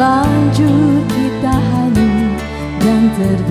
Terlanjur kita hanyut dan terbuang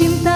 cinta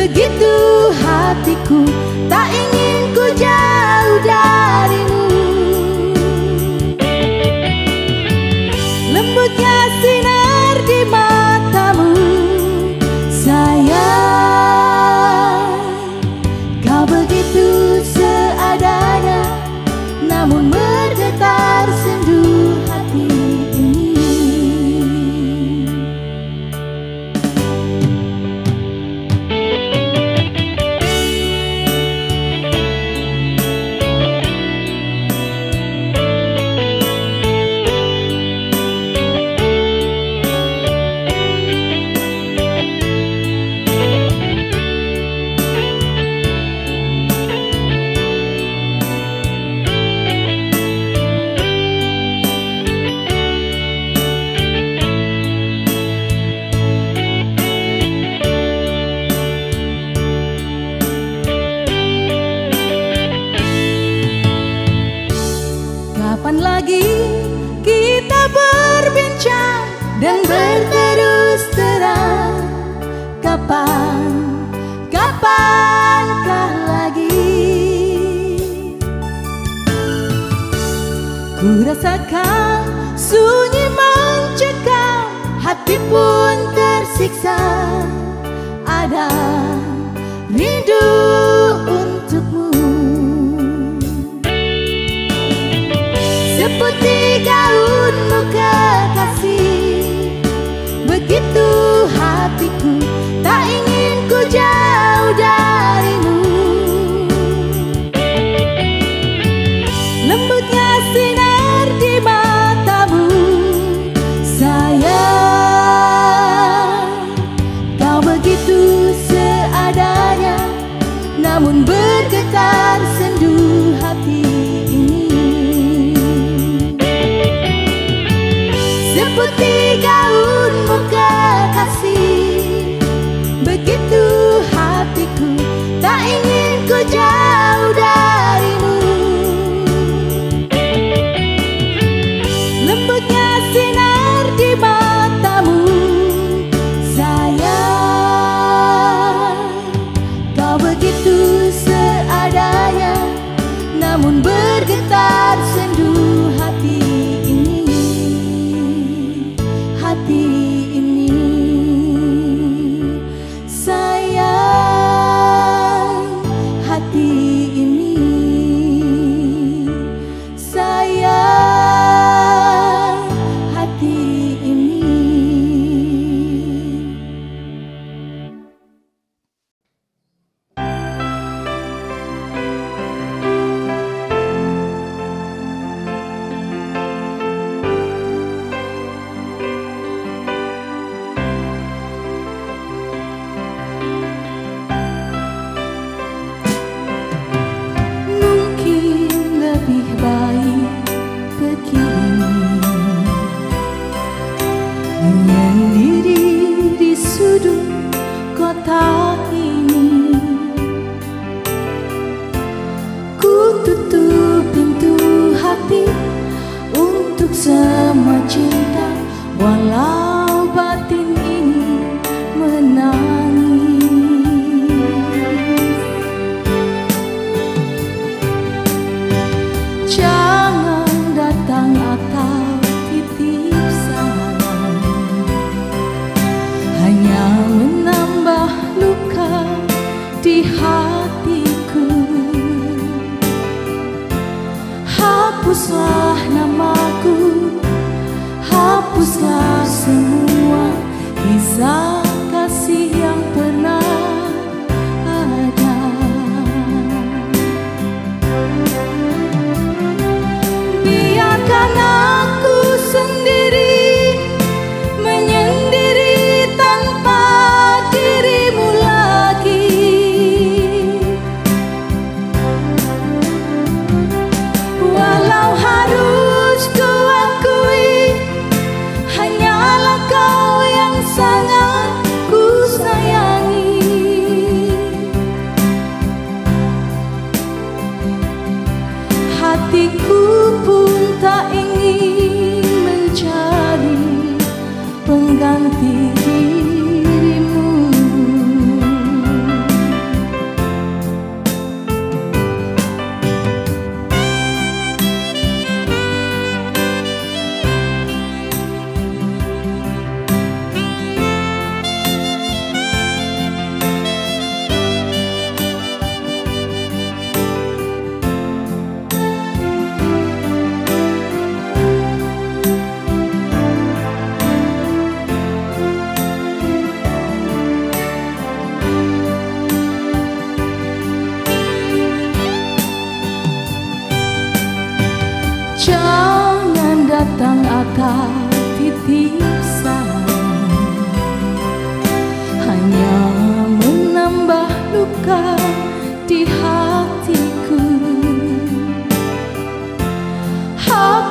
Begitu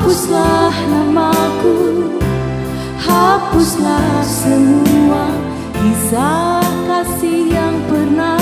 Hapuslah namaku Hapuslah semua kisah kasih yang pernah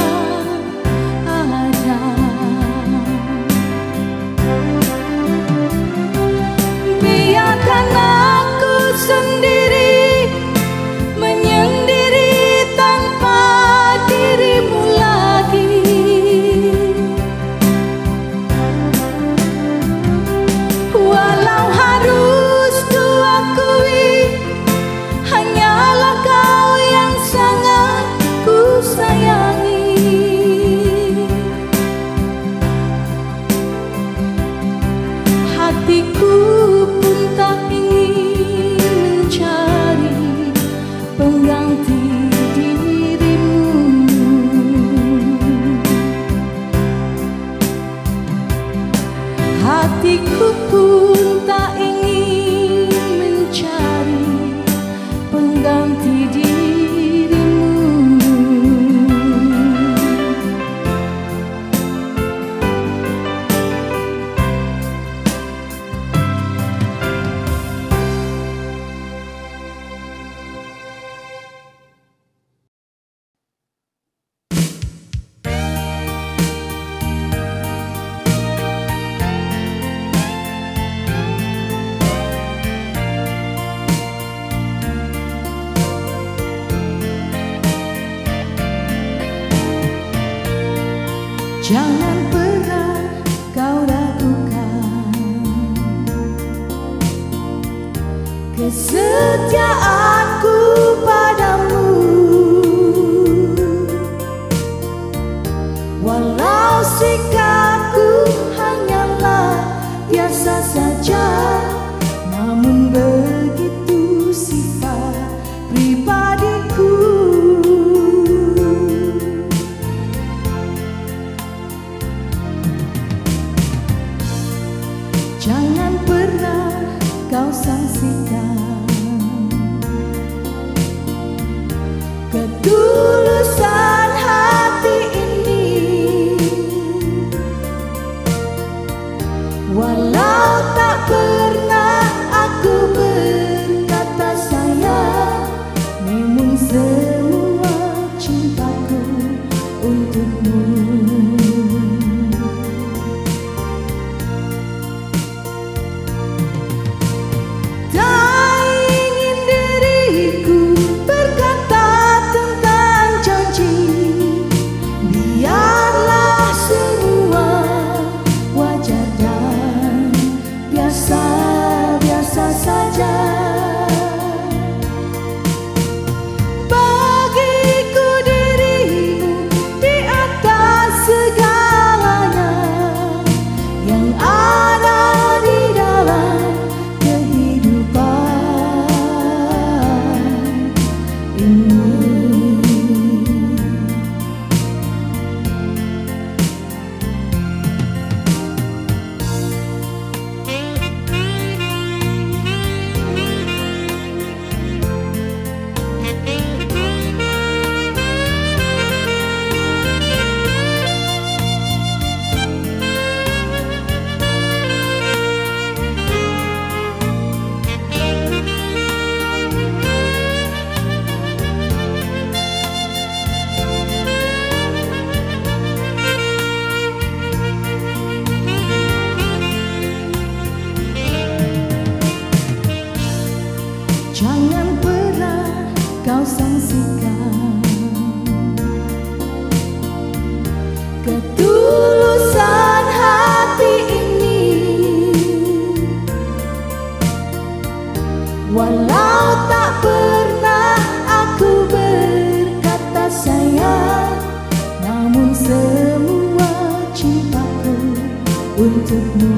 took me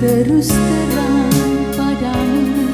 terus terang padamu.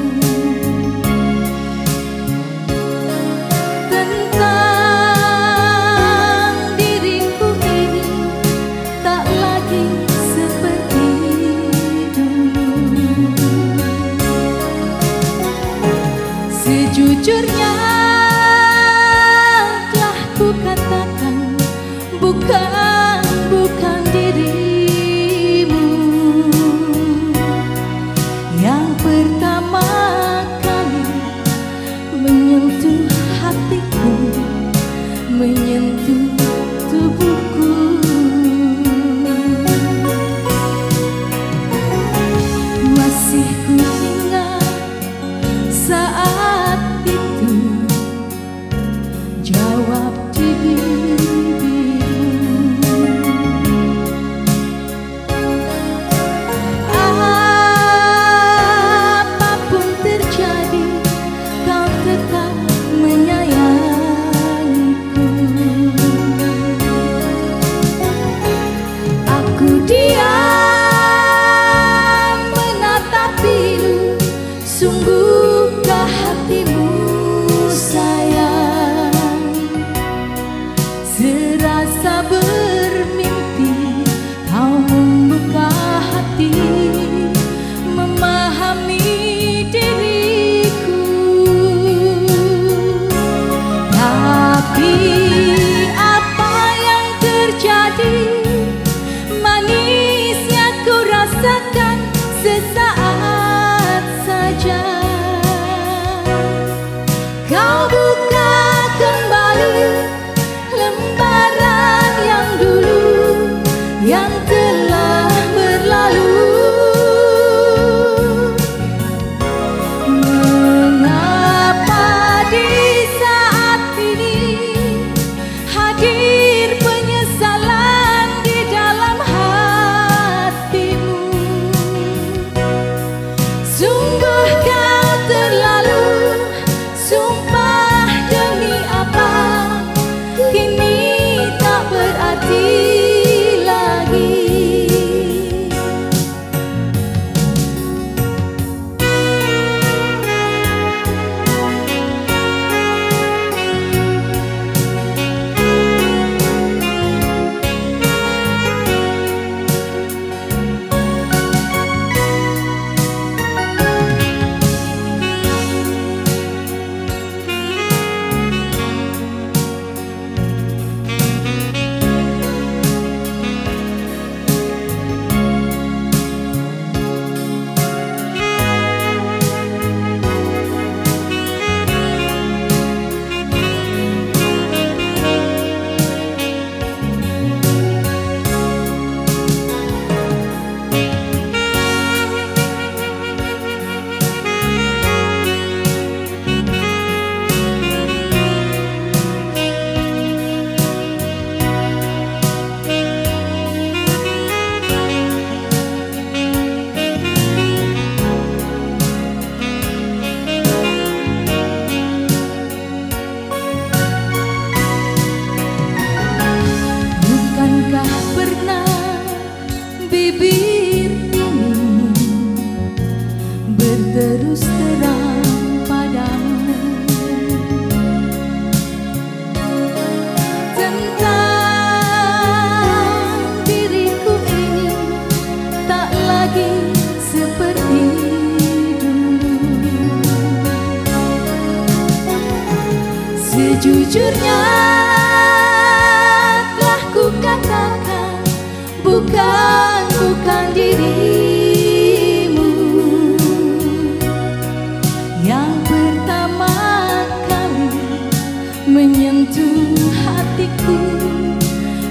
Menyentuh hatiku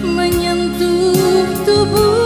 menyentuh tubuhku